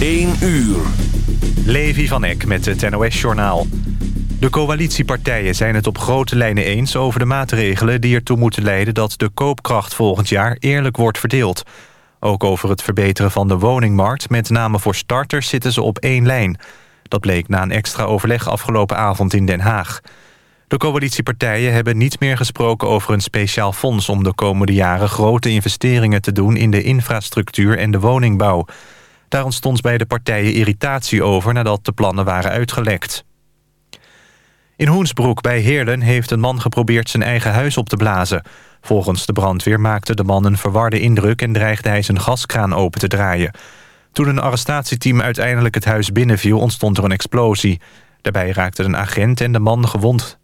1 uur. Levi van Eck met het NOS-journaal. De coalitiepartijen zijn het op grote lijnen eens over de maatregelen... die ertoe moeten leiden dat de koopkracht volgend jaar eerlijk wordt verdeeld. Ook over het verbeteren van de woningmarkt... met name voor starters zitten ze op één lijn. Dat bleek na een extra overleg afgelopen avond in Den Haag. De coalitiepartijen hebben niet meer gesproken over een speciaal fonds... om de komende jaren grote investeringen te doen in de infrastructuur en de woningbouw... Daar ontstond bij de partijen irritatie over nadat de plannen waren uitgelekt. In Hoensbroek bij Heerlen heeft een man geprobeerd zijn eigen huis op te blazen. Volgens de brandweer maakte de man een verwarde indruk... en dreigde hij zijn gaskraan open te draaien. Toen een arrestatieteam uiteindelijk het huis binnenviel... ontstond er een explosie. Daarbij raakte een agent en de man gewond.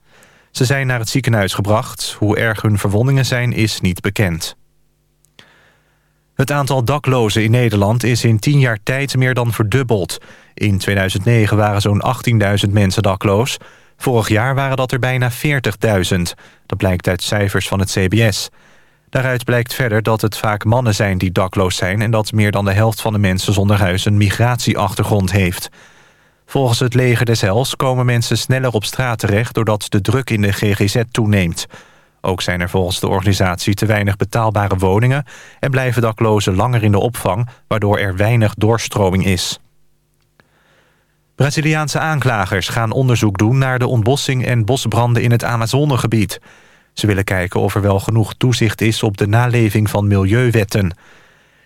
Ze zijn naar het ziekenhuis gebracht. Hoe erg hun verwondingen zijn, is niet bekend. Het aantal daklozen in Nederland is in tien jaar tijd meer dan verdubbeld. In 2009 waren zo'n 18.000 mensen dakloos. Vorig jaar waren dat er bijna 40.000. Dat blijkt uit cijfers van het CBS. Daaruit blijkt verder dat het vaak mannen zijn die dakloos zijn... en dat meer dan de helft van de mensen zonder huis een migratieachtergrond heeft. Volgens het leger des Hels komen mensen sneller op straat terecht... doordat de druk in de GGZ toeneemt. Ook zijn er volgens de organisatie te weinig betaalbare woningen... en blijven daklozen langer in de opvang... waardoor er weinig doorstroming is. Braziliaanse aanklagers gaan onderzoek doen... naar de ontbossing en bosbranden in het Amazonegebied. Ze willen kijken of er wel genoeg toezicht is... op de naleving van milieuwetten.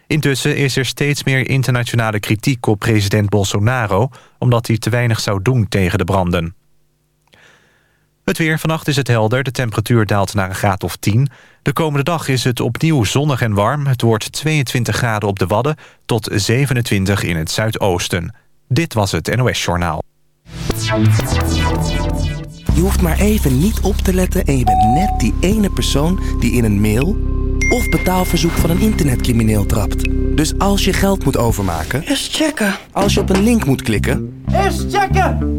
Intussen is er steeds meer internationale kritiek op president Bolsonaro... omdat hij te weinig zou doen tegen de branden. Het weer. Vannacht is het helder. De temperatuur daalt naar een graad of 10. De komende dag is het opnieuw zonnig en warm. Het wordt 22 graden op de Wadden tot 27 in het zuidoosten. Dit was het NOS Journaal. Je hoeft maar even niet op te letten en je bent net die ene persoon die in een mail of betaalverzoek van een internetcrimineel trapt. Dus als je geld moet overmaken... Eerst checken. Als je op een link moet klikken... Eerst checken!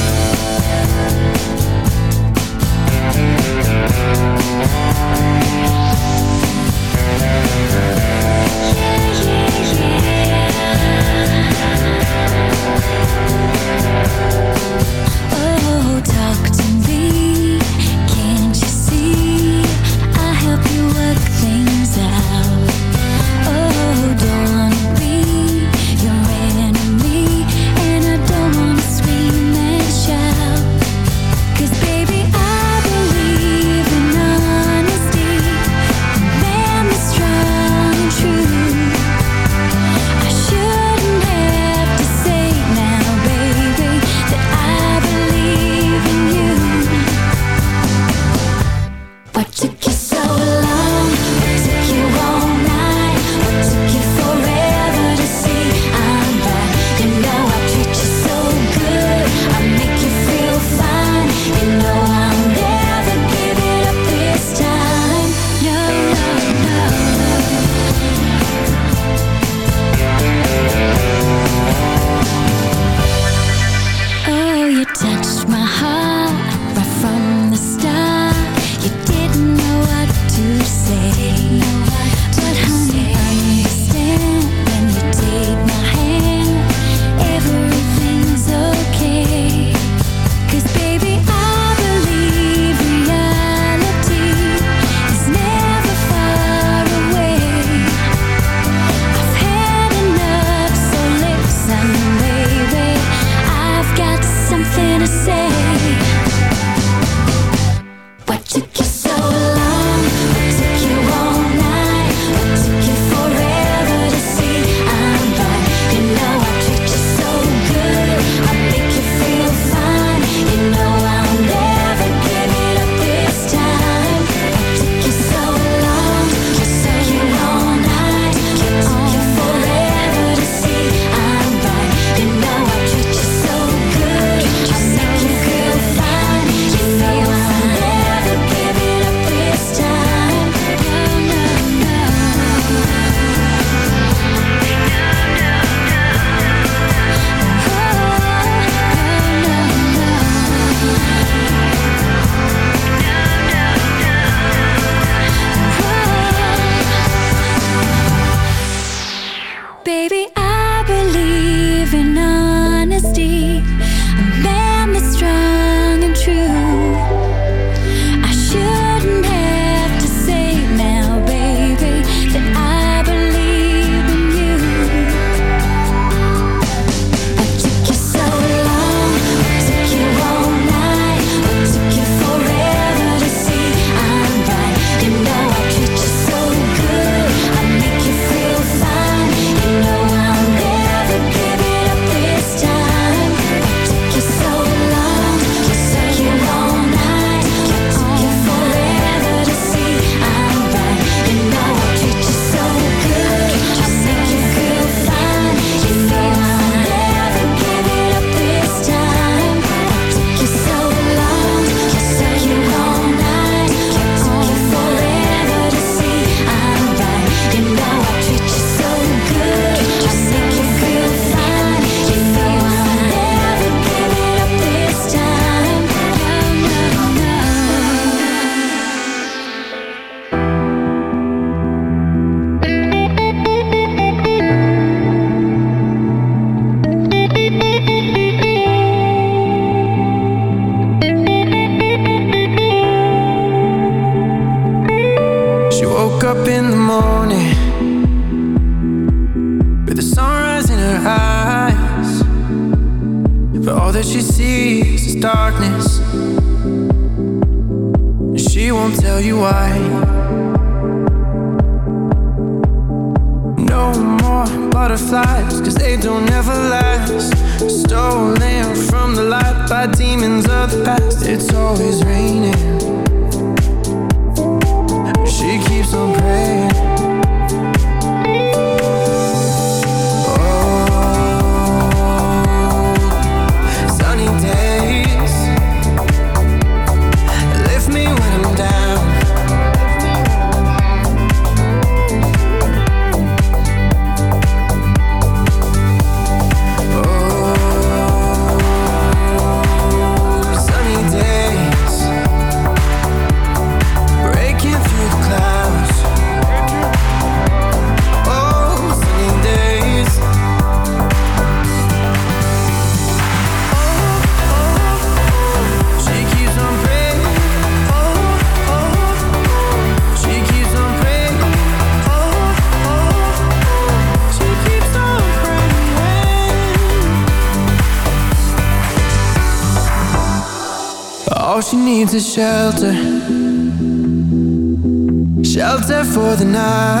Night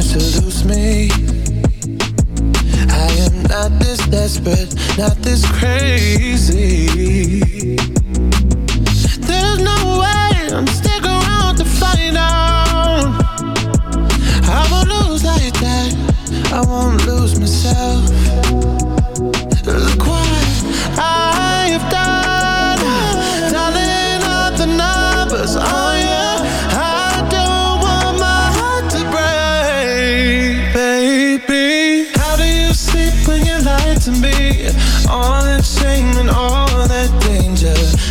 promise to lose me. I am not this desperate, not this crazy. There's no way I'm stick around to find out. I won't lose like that. I won't lose.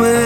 op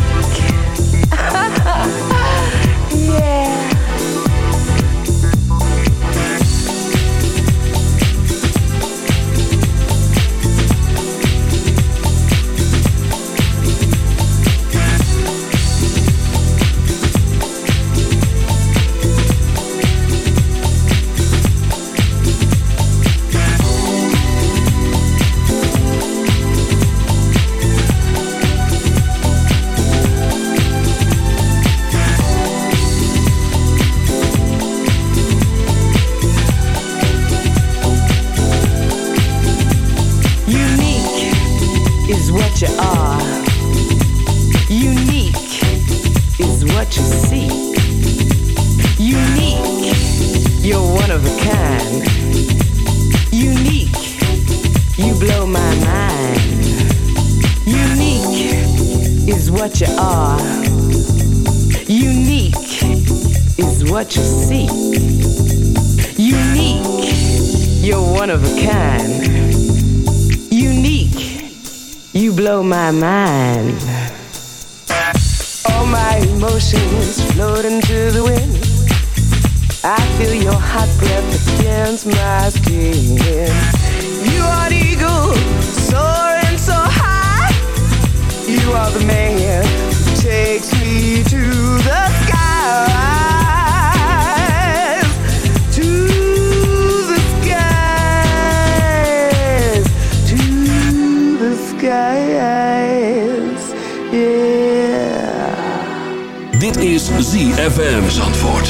ZFM Zandvoort.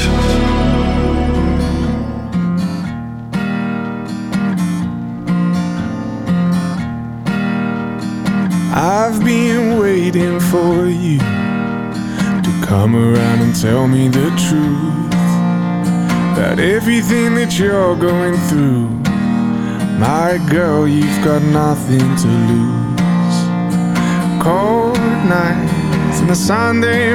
I've been waiting for you to come around and tell me the truth about everything that you're going through. My girl, you've got nothing to lose. Cold nights and the Sunday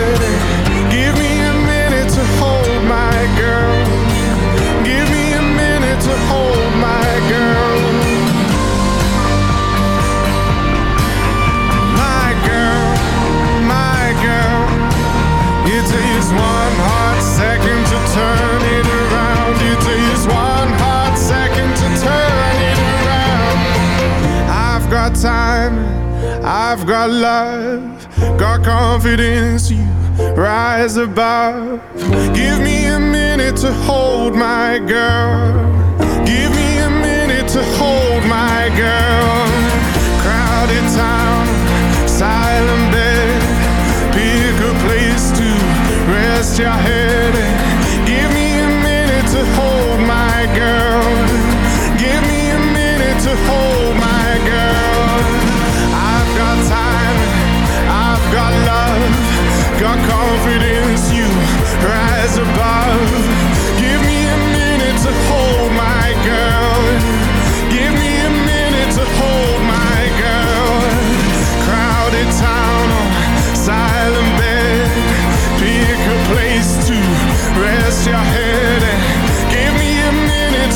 Turn it around. It takes one hot second to turn it around. I've got time, I've got love, got confidence. You rise above. Give me a minute to hold my girl. Give me a minute to hold my girl. Crowded town, silent bed. Pick a place to rest your head.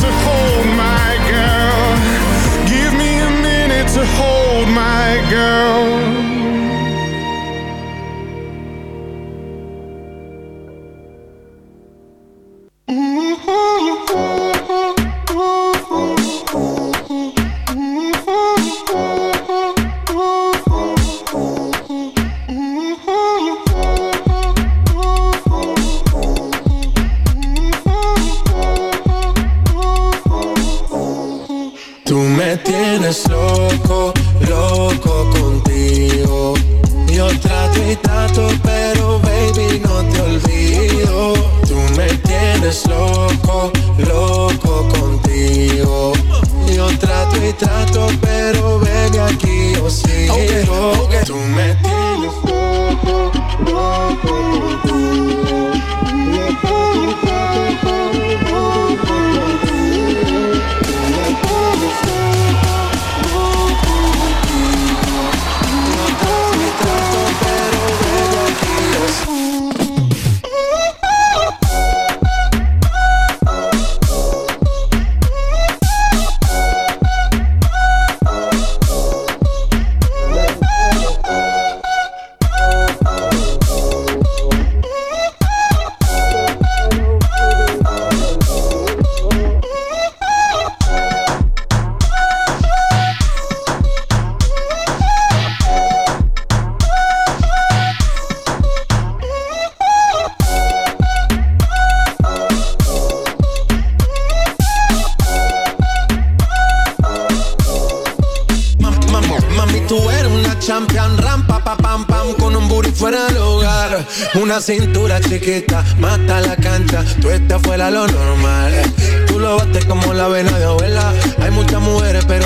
To hold my girl. Give me a minute to hold my girl.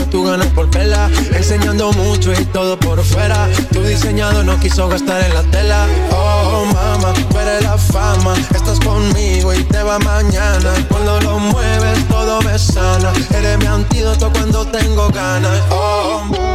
tú ganas por vela. Enseñando mucho y todo por fuera. Tu diseñado no quiso gastar en la tela. Oh, mama, tú eres la fama. Estás conmigo y te va mañana. Cuando lo mueves, todo me sana. Eres mi antídoto cuando tengo ganas. Oh, mama.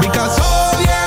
Because all yeah.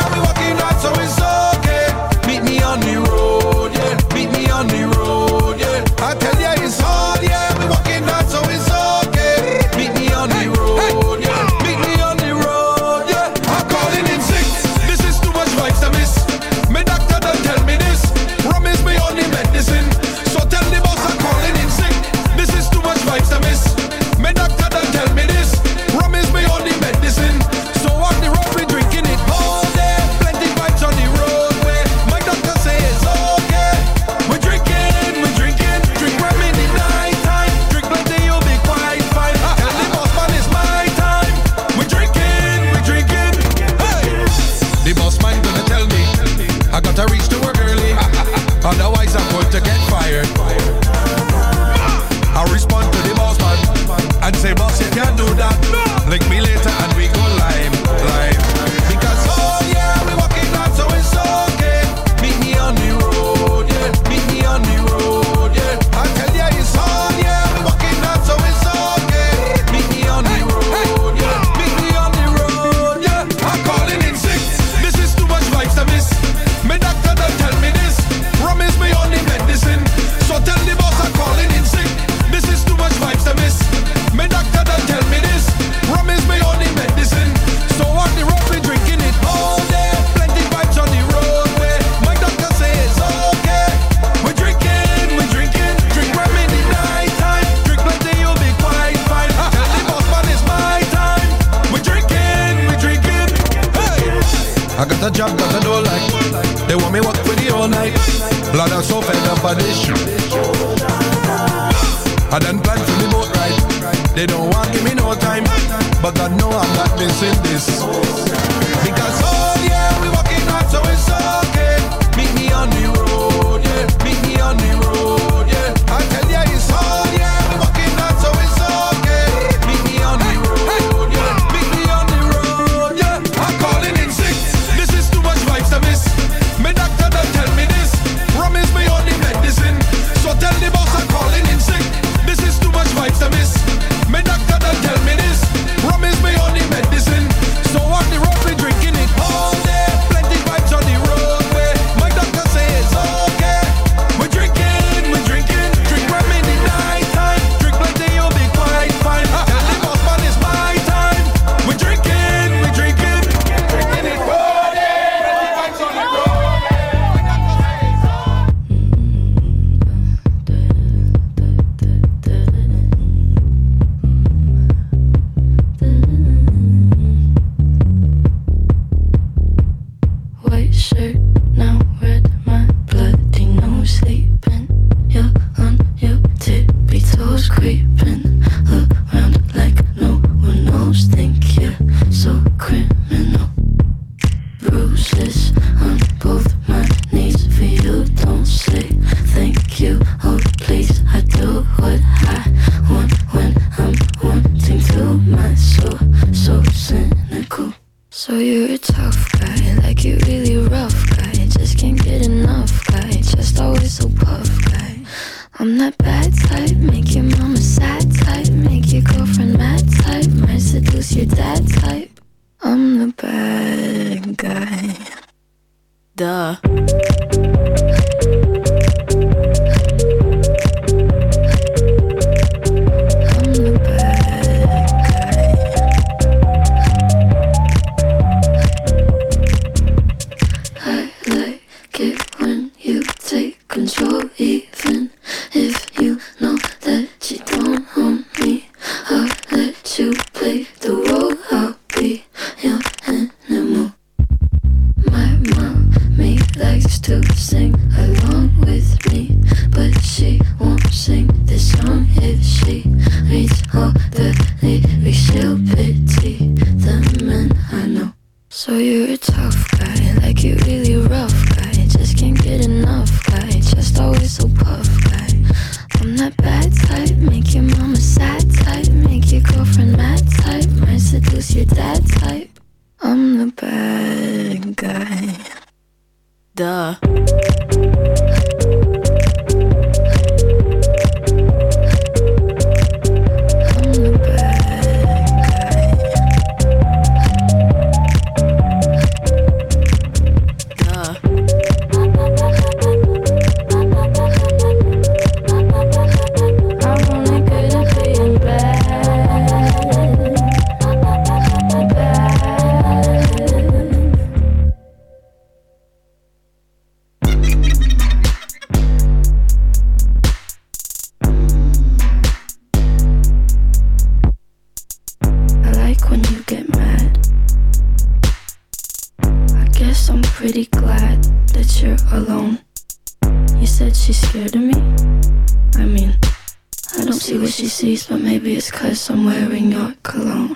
I so fed up of this shit. I done planned for the boat ride. They don't want give me no time, but God know I'm not missing this. The bad guy. Duh. I mean, I don't see what she sees, but maybe it's cause I'm wearing your cologne.